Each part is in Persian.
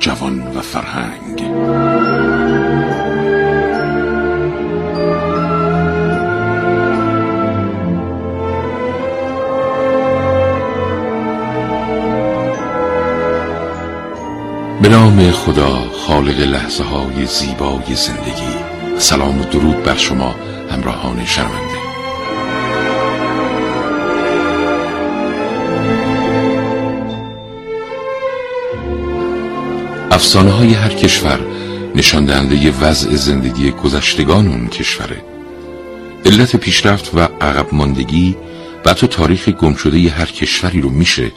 جوان و فرهنگ. به نام خدا خالق لحظه های زیبای زندگی سلام و درود بر شما همراهان شرمنده افسانه های هر کشور نشان دهنده وضع زندگی گذشتگان اون کشوره. علت پیشرفت و عقب ماندگی و تو تاریخ گم شده هر کشوری رو میشه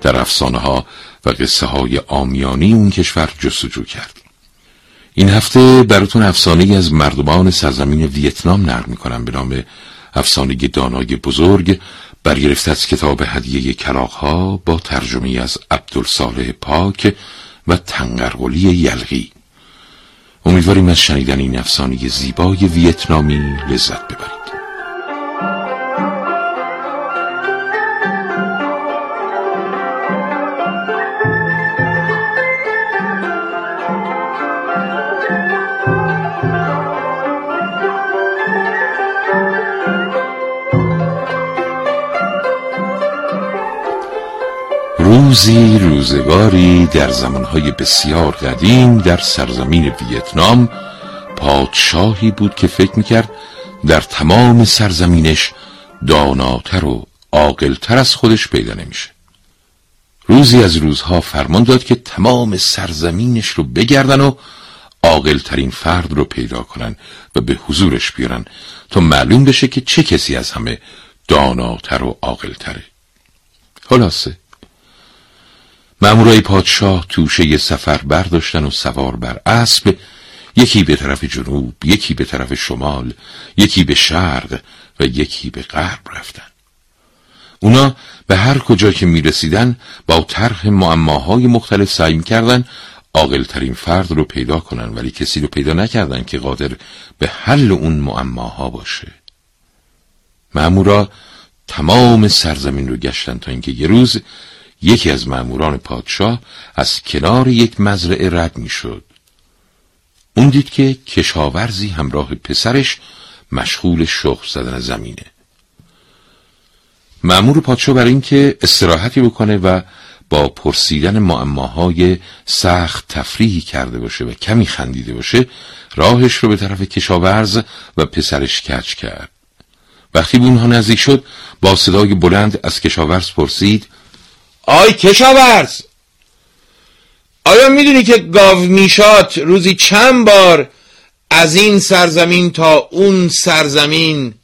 در افسانه ها و قصه های آمیانی اون کشور جستجو کرد. این هفته براتون افسانه از مردمان سرزمین ویتنام نقل می‌کنم به نام افسانه دانای بزرگ برگرفته از کتاب هدیه کلاغ ها با ترجمه از عبدالصالح پاک و تنگرقلی یلغی. امیدواریم از شنیدن این افسانه زیبای ویتنامی لذت ببرید. روزی روزگاری در زمانهای بسیار قدیم در سرزمین ویتنام پادشاهی بود که فکر می‌کرد در تمام سرزمینش داناتر و عاقلتر از خودش پیدا نمیشه. روزی از روزها فرمان داد که تمام سرزمینش رو بگردن و عاقلترین فرد رو پیدا کنن و به حضورش بیارن تا معلوم بشه که چه کسی از همه داناتر و عاقلتره. خلاصه مامورای پادشاه توشه سفر برداشتن و سوار بر اسب یکی به طرف جنوب یکی به طرف شمال یکی به شرق و یکی به غرب رفتن. اونا به هر کجا که می رسیدن با طرح معماهای مختلف سعی می‌کردن عاقلترین فرد رو پیدا کنن ولی کسی رو پیدا نکردن که قادر به حل اون معماها باشه. مامورا تمام سرزمین رو گشتن تا اینکه یه روز یکی از ماموران پادشاه از کنار یک مزرعه رد می‌شد. اون دید که کشاورزی همراه پسرش مشغول شخص زدن زمینه. مامور پادشاه برای اینکه استراحتی بکنه و با پرسیدن معماهای سخت تفریحی کرده باشه و کمی خندیده باشه راهش رو به طرف کشاورز و پسرش کچ کرد. وقتی به اونها نزدیک شد با صدای بلند از کشاورز پرسید آی کشاورز! آیا می‌دونی که گاو میشات روزی چند بار از این سرزمین تا اون سرزمین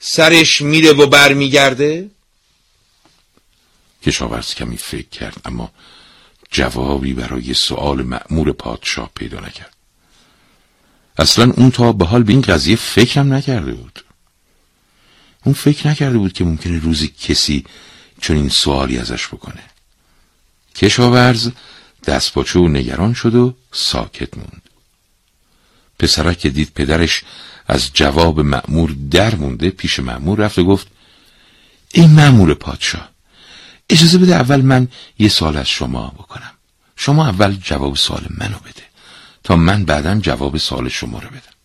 سرش میره و برمیگرده؟ کشاورز کمی فکر کرد اما جوابی برای سؤال مأمور پادشاه پیدا نکرد. اصلا اون تا به حال به این قضیه فکرم نکرده بود. اون فکر نکرده بود که ممکنه روزی کسی چون این سوالی ازش بکنه. کشاورز دست پاچه و نگران شد و ساکت موند. پسرک که دید پدرش از جواب مأمور در مونده پیش مأمور رفت و گفت این مأمور پادشاه اجازه بده اول من یه سال از شما بکنم. شما اول جواب سوال منو بده تا من بعدا جواب سوال شما رو بدم.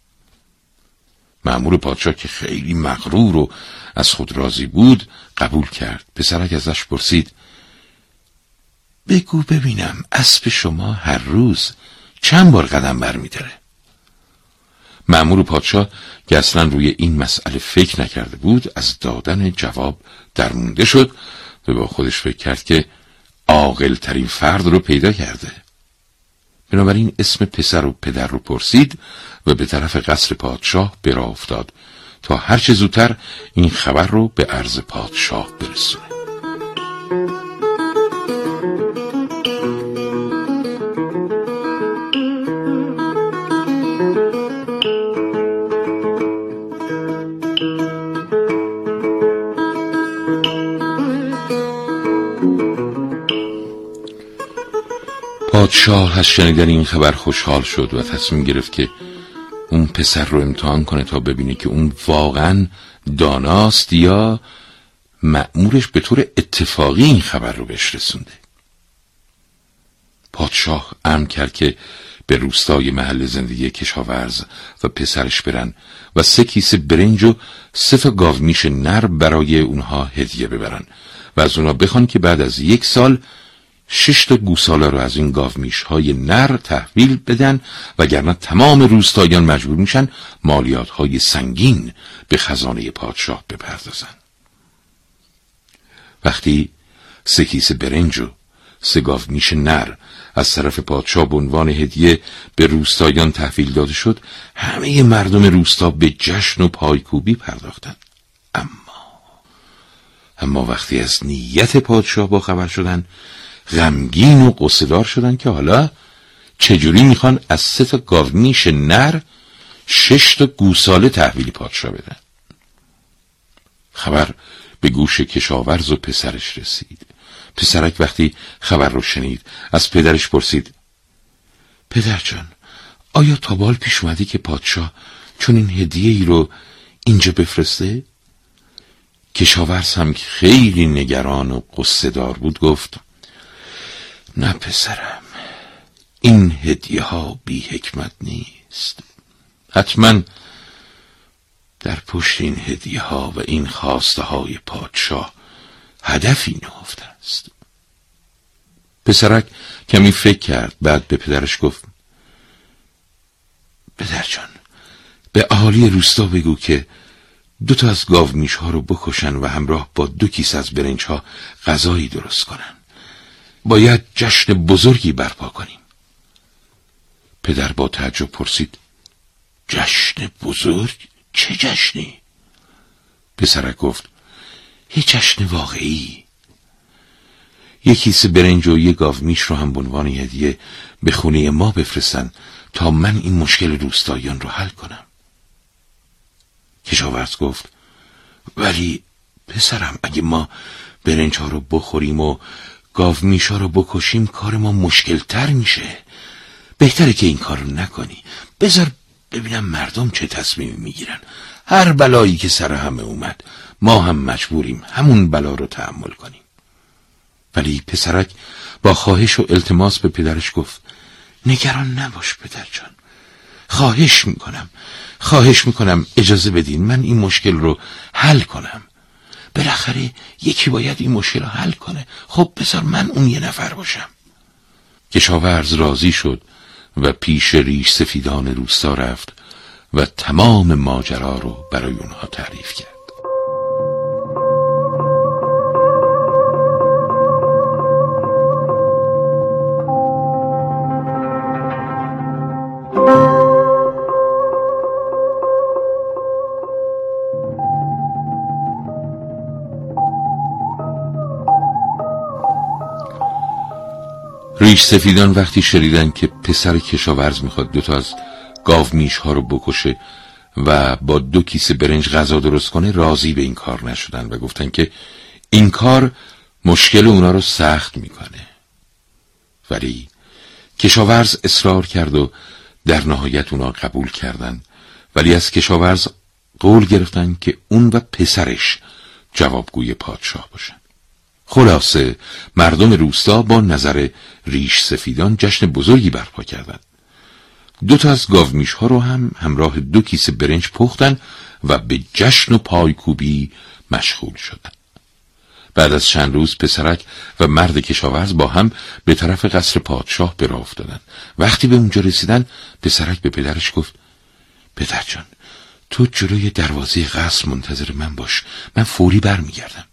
مأمور پادشاه که خیلی مغرور و از خود راضی بود قبول کرد. پسرک ازش پرسید بگو ببینم اسب شما هر روز چند بار قدم برمیداره؟ مأمور پادشاه که اصلا روی این مسئله فکر نکرده بود از دادن جواب درمونده شد و با خودش فکر کرد که عاقل ترین فرد رو پیدا کرده. بنابراین اسم پسر و پدر رو پرسید و به طرف قصر پادشاه برا افتاد تا هرچه زودتر این خبر رو به عرض پادشاه برسونه. پادشاه از شنیدن این خبر خوشحال شد و تصمیم گرفت که اون پسر رو امتحان کنه تا ببینه که اون واقعا داناست یا مأمورش به طور اتفاقی این خبر رو بهش رسونده. پادشاه امر کرد که به روستای محل زندگی کشاورز و پسرش برن و سه کیسه برنج و سه گاومیش نر برای اونها هدیه ببرن و از اونها بخوان که بعد از یک سال شش تا گوساله رو از این گاومیش های نر تحویل بدن وگرنه تمام روستایان مجبور میشن مالیات های سنگین به خزانه پادشاه بپردازن. وقتی سه کیسه برنج و سه گاومیش نر از طرف پادشاه به عنوان هدیه به روستایان تحویل داده شد همه مردم روستا به جشن و پایکوبی پرداختند اما اما وقتی از نیت پادشاه با خبر شدن غمگین و قصدار شدن که حالا چجوری می‌خوان از سه تا گاونیش نر شش تا گوساله تحویلی پادشاه بدن خبر به گوش کشاورز و پسرش رسید پسرک وقتی خبر رو شنید از پدرش پرسید پدر جان آیا تا بال پیش اومدی که پادشاه چون این هدیه ای رو اینجا بفرسته؟ کشاورز هم خیلی نگران و قصه دار بود گفت نه پسرم. این هدیه ها بی حکمت نیست. حتما در پشت این هدیه ها و این خواسته های پادشاه هدفی نهفته است. پسرک کمی فکر کرد بعد به پدرش گفت پدر جان به اهالی روستا بگو که دو تا از گاو میش ها رو بکشن و همراه با دو کیس از برنج ها غذایی درست کنن. باید جشن بزرگی برپا کنیم. پدر با تعجب پرسید جشن بزرگ؟ چه جشنی؟ پسرک گفت یه جشن واقعی. یه کیسه برنج و یه گاو میش رو هم به عنوان هدیه به خونه ما بفرستن تا من این مشکل روستاییان رو حل کنم. کشاورز گفت ولی پسرم اگه ما برنج ها رو بخوریم و گاو میشا رو بکشیم کار ما مشکل تر میشه. بهتره که این کار رو نکنی. بذار ببینم مردم چه تصمیمی می‌گیرن. هر بلایی که سر همه اومد ما هم مجبوریم همون بلا رو تحمل کنیم. ولی پسرک با خواهش و التماس به پدرش گفت نگران نباش پدر جان. خواهش می‌کنم. خواهش می‌کنم اجازه بدین من این مشکل رو حل کنم. بالاخره یکی باید این مشکل رو حل کنه. خب بذار من اون یه نفر باشم. کشاورز راضی شد و پیش ریش سفیدان روستا رفت و تمام ماجرا رو برای اونها تعریف کرد. ریش سفیدان وقتی شنیدن که پسر کشاورز می‌خواد دوتا از گاو میش ها رو بکشه و با دو کیسه برنج غذا درست کنه راضی به این کار نشدن و گفتن که این کار مشکل اونا رو سخت می‌کنه. ولی کشاورز اصرار کرد و در نهایت اونا قبول کردن. ولی از کشاورز قول گرفتن که اون و پسرش جوابگوی پادشاه باشن. خلاصه مردم روستا با نظر ریش سفیدان جشن بزرگی برپا کردند. دو تا از گاومیش ها رو هم همراه دو کیسه برنج پختن و به جشن و پایکوبی مشغول شدند. بعد از چند روز پسرک و مرد کشاورز با هم به طرف قصر پادشاه به راه افتادند. وقتی به اونجا رسیدن پسرک به پدرش گفت پدر جان تو جلوی دروازه قصر منتظر من باش من فوری برمیگردم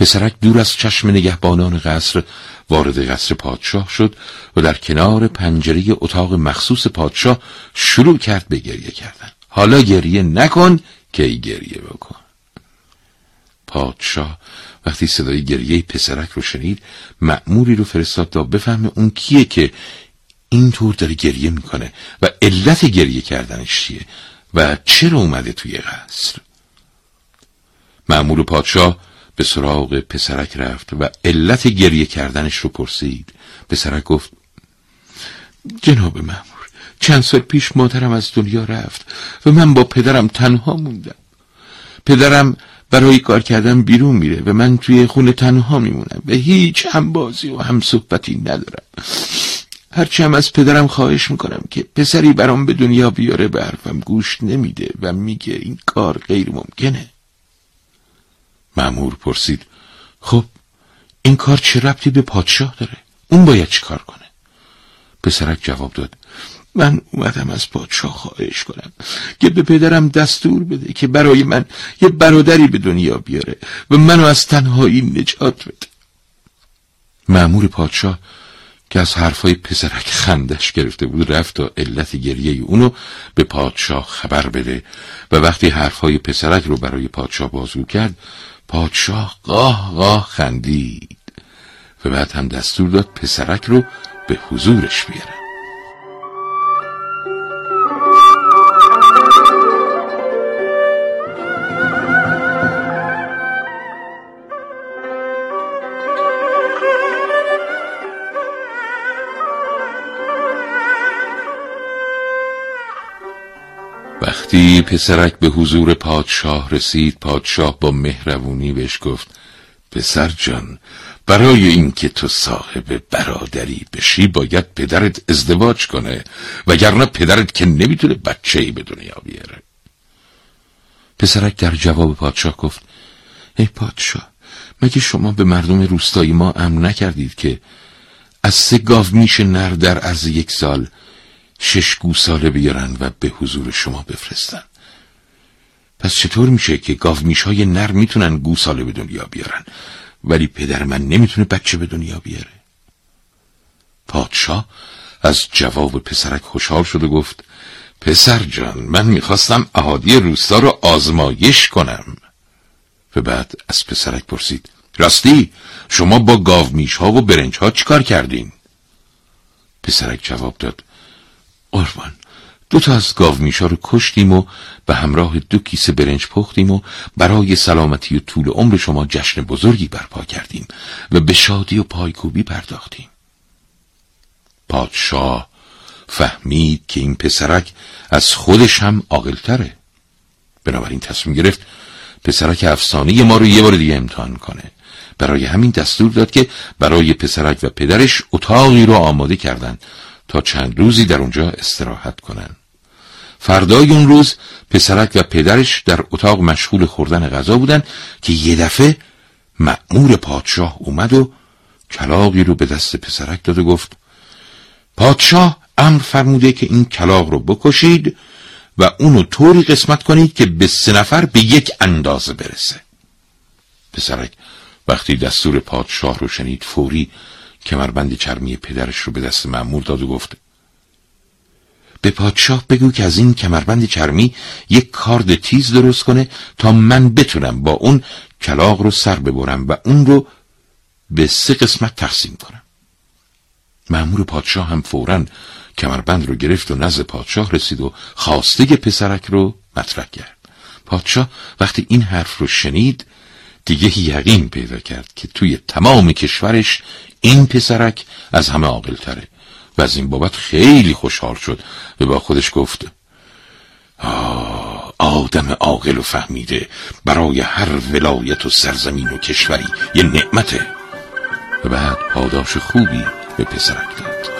پسرک دور از چشم نگهبانان قصر وارد قصر پادشاه شد و در کنار پنجره اتاق مخصوص پادشاه شروع کرد به گریه کردن. حالا گریه نکن که گریه بکن. پادشاه وقتی صدای گریه پسرک رو شنید مأموری رو فرستاد تا بفهمه اون کیه که اینطور داره گریه می‌کنه و علت گریه کردنش چیه و چرا اومده توی قصر. مأمور پادشاه به سراغ پسرک رفت و علت گریه کردنش رو پرسید. پسرک گفت جناب مأمور چند سال پیش مادرم از دنیا رفت و من با پدرم تنها موندم. پدرم برای کار کردن بیرون میره و من توی خونه تنها میمونم و هیچ هم بازی و هم صحبتی ندارم. هرچی هم از پدرم خواهش می‌کنم که پسری برام به دنیا بیاره به حرفم گوش نمیده و میگه این کار غیر ممکنه. معمور پرسید خب این کار چه ربطی به پادشاه داره؟ اون باید چی کار کنه؟ پسرک جواب داد من اومدم از پادشاه خواهش کنم که به پدرم دستور بده که برای من یه برادری به دنیا بیاره و منو از تنهایی نجات بده. معمور پادشاه که از حرفای پسرک خندش گرفته بود رفت تا علت گریه اونو به پادشاه خبر بده. و وقتی حرفهای پسرک رو برای پادشاه بازگو کرد پادشاه قاه قاه خندید. و بعد هم دستور داد پسرک رو به حضورش بیاره. وقتی پسرک به حضور پادشاه رسید. پادشاه با مهربونی بهش گفت پسر جان برای اینکه تو صاحب برادری بشی باید پدرت ازدواج کنه وگرنه پدرت که نمی‌تونه بچه ای به دنیا بیاره. پسرک در جواب پادشاه گفت ای پادشاه مگه شما به مردم روستایی ما امر نکردید که از سه گاو میشه نر در عرض یک سال شش گوساله بیارن و به حضور شما بفرستن. پس چطور میشه که گاومیش های نر می‌تونن گوساله به دنیا بیارن؟ ولی پدر من نمی‌تونه بچه به دنیا بیاره. پادشاه از جواب پسرک خوشحال شد و گفت پسر جان من می‌خواستم اهادی روستا رو آزمایش کنم. و بعد از پسرک پرسید راستی شما با گاومیش ها و برنج ها چیکار کردین؟ پسرک جواب داد قربان دو تا از گاو میشا رو کشتیم و به همراه دو کیسه برنج پختیم و برای سلامتی و طول عمر شما جشن بزرگی برپا کردیم و به شادی و پایکوبی پرداختیم. پادشاه فهمید که این پسرک از خودش هم عاقلتره. بنابراین تصمیم گرفت پسرک افسانه ما رو یه بار دیگه امتحان کنه. برای همین دستور داد که برای پسرک و پدرش اتاقی رو آماده کردند تا چند روزی در اونجا استراحت کنن. فردای اون روز پسرک و پدرش در اتاق مشغول خوردن غذا بودن که یه دفعه مأمور پادشاه اومد و کلاقی رو به دست پسرک داد و گفت پادشاه امر فرموده که این کلاق رو بکشید و اونو طوری قسمت کنید که به سه نفر به یک اندازه برسه. پسرک وقتی دستور پادشاه رو شنید فوری کمربند چرمی پدرش رو به دست مأمور داد و گفت به پادشاه بگو که از این کمربند چرمی یک کارد تیز درست کنه تا من بتونم با اون کلاق رو سر ببرم و اون رو به سه قسمت تقسیم کنم. مأمور پادشاه هم فورا کمربند رو گرفت و نزد پادشاه رسید و خواسته پسرک رو مطرح کرد. پادشاه وقتی این حرف رو شنید دیگه یقین پیدا کرد که توی تمام کشورش این پسرک از همه عاقل تره و از این بابت خیلی خوشحال شد و با خودش گفت آدم عاقل و فهمیده برای هر ولایت و سرزمین و کشوری یه نعمته. و بعد پاداش خوبی به پسرک داد.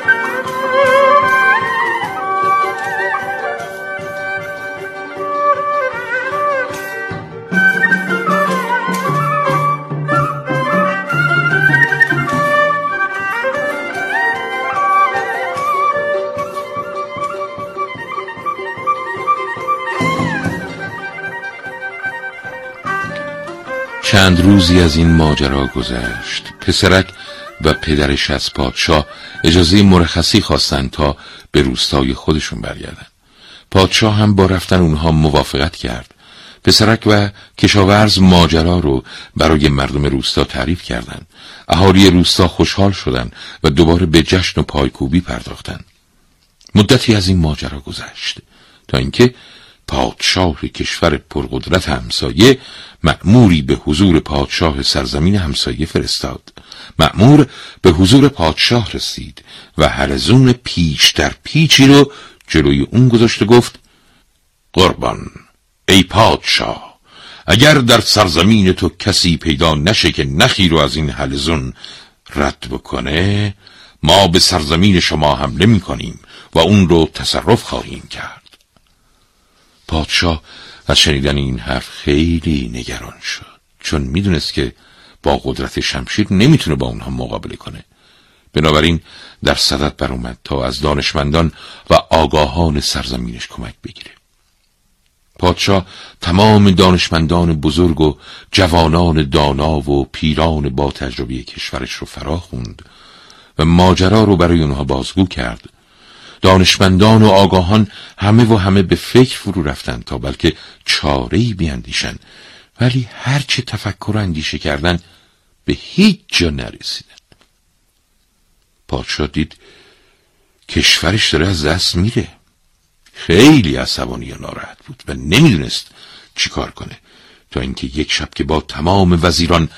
چند روزی از این ماجرا گذشت پسرک و پدرش از پادشاه اجازه مرخصی خواستند تا به روستای خودشون برگردن پادشاه هم با رفتن اونها موافقت کرد پسرک و کشاورز ماجرا رو برای مردم روستا تعریف کردند. اهالی روستا خوشحال شدند و دوباره به جشن و پایکوبی پرداختند. مدتی از این ماجرا گذشت تا اینکه پادشاه کشور پرقدرت همسایه مأموری به حضور پادشاه سرزمین همسایه فرستاد. مأمور به حضور پادشاه رسید و هرزون پیچ در پیچی رو جلوی اون گذاشته گفت قربان ای پادشاه اگر در سرزمین تو کسی پیدا نشه که نخی رو از این حلزون رد بکنه ما به سرزمین شما حمله می کنیم و اون رو تصرف خواهیم کرد. پادشاه از شنیدن این حرف خیلی نگران شد چون می‌دونست که با قدرت شمشیر نمی‌تونه با اونها مقابله کنه. بنابراین در صدد بر اومد تا از دانشمندان و آگاهان سرزمینش کمک بگیره. پادشاه تمام دانشمندان بزرگ و جوانان دانا و پیران با تجربه کشورش رو فرا خوند و ماجرا رو برای اونها بازگو کرد دانشمندان و آگاهان همه و همه به فکر فرو رفتند تا بلکه چاره‌ای بیاندیشن ولی هرچه تفکر و اندیشه کردن به هیچ جا نرسیدن پادشاه دید کشورش داره از دست میره. خیلی عصبانی و ناراحت بود و نمی‌دونست چیکار کنه. تا اینکه یک شب که با تمام وزیران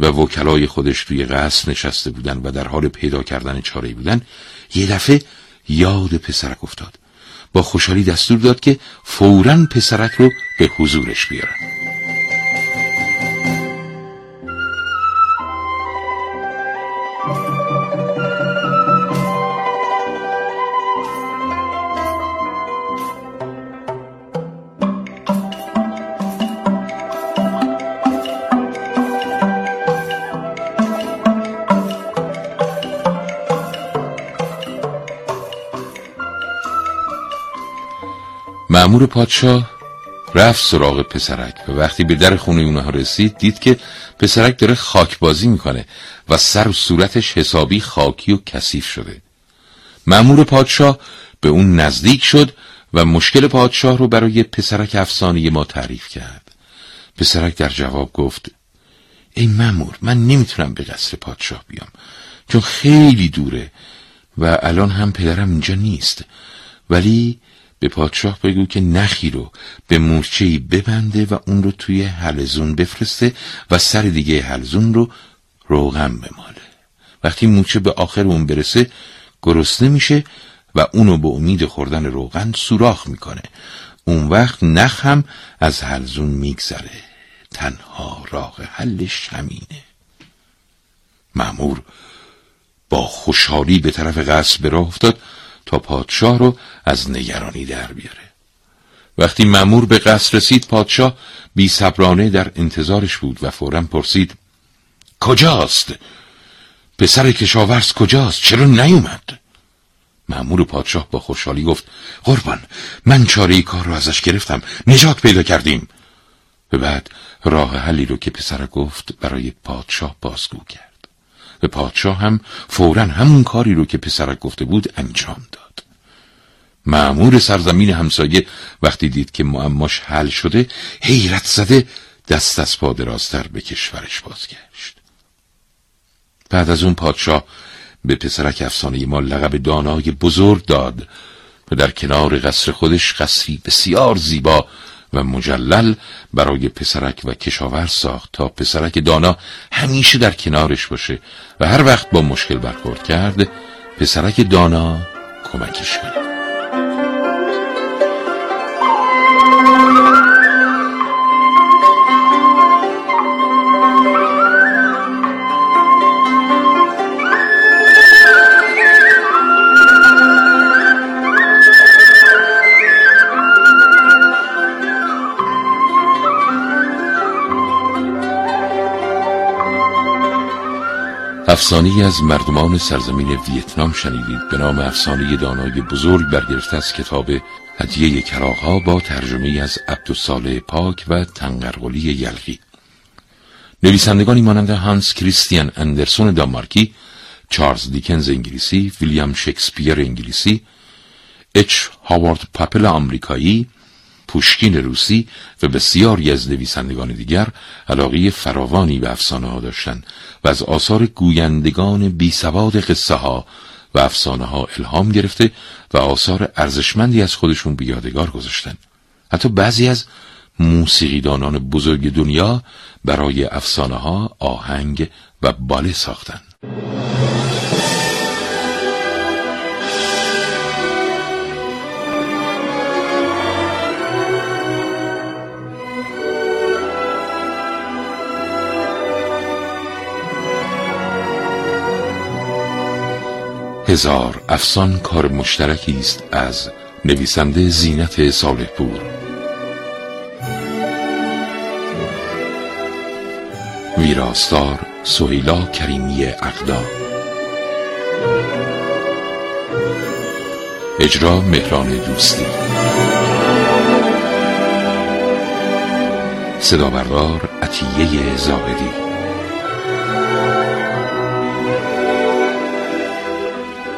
و وکلای خودش توی قصر نشسته بودن و در حال پیدا کردن چاره بودن یه دفعه یاد پسرک افتاد. با خوشحالی دستور داد که فورا پسرک رو به حضورش بیارن. معمور پادشاه رفت سراغ پسرک و وقتی به در خونه اونها رسید دید که پسرک داره خاک بازی می‌کنه و سر و صورتش حسابی خاکی و کثیف شده. معمور پادشاه به اون نزدیک شد و مشکل پادشاه رو برای پسرک افسانه ما تعریف کرد. پسرک در جواب گفت ای مامور من نمی‌تونم به قصر پادشاه بیام چون خیلی دوره و الان هم پدرم اینجا نیست ولی به پادشاه بگو که نخی رو به مورچهی ببنده و اون رو توی حلزون بفرسته و سر دیگه حلزون رو روغم بماله. وقتی مورچه به آخر اون برسه گرسنه میشه و اونو به امید خوردن روغن سوراخ می‌کنه. اون وقت نخ هم از حلزون میگذره. تنها راه حلش همینه معمور با خوشحالی به طرف قصر به راه افتاد تا پادشاه رو از نگرانی در بیاره وقتی ممور به قصر رسید پادشاه بی صبرانه در انتظارش بود و فورا پرسید کجاست؟ پسر کشاورز کجاست؟ چرا نیومد؟ مأمور پادشاه با خوشحالی گفت قربان من چاره کار رو ازش گرفتم نجات پیدا کردیم و بعد راه حلی رو که پسر گفت برای پادشاه بازگو کرد و پادشاه هم فورا همون کاری رو که پسرک گفته بود انجام داد. معمور سرزمین همسایه وقتی دید که معماش حل شده حیرت زده دست از پا درازتر به کشورش بازگشت. بعد از اون پادشاه به پسرک افسانه ما لقب دانای بزرگ داد و در کنار قصر خودش قصری بسیار زیبا و مجلل برای پسرک و کشاورز ساخت تا پسرک دانا همیشه در کنارش باشه و هر وقت با مشکل برخورد کرد پسرک دانا کمکش کنه افسانه از مردمان سرزمین ویتنام شنیدید به نام افسانه دانای بزرگ برگرفته از کتاب هدیه کراها با ترجمه از عبدالصالح پاک و تنقرقلی یلغی. نویسندگانی مانند هانس کریستیان اندرسون دانمارکی چارلز دیکنز انگلیسی ویلیام شکسپیر انگلیسی اچ هاوارد پاپل آمریکایی پوشکین روسی و بسیاری از نویسندگان دیگر علاقه فراوانی به افسانه ها داشتند و از آثار گویندگان بی سواد قصه ها و افسانه ها الهام گرفته و آثار ارزشمندی از خودشون به یادگار گذاشتن حتی بعضی از موسیقیدانان بزرگ دنیا برای افسانه ها آهنگ و باله ساختند. هزار افسان کار مشترکی است از نویسنده زینت صالح ویراستار سهیلا کریمی اقدا. اجرا مهران دوستی. صدا بردار عطیه زاهدی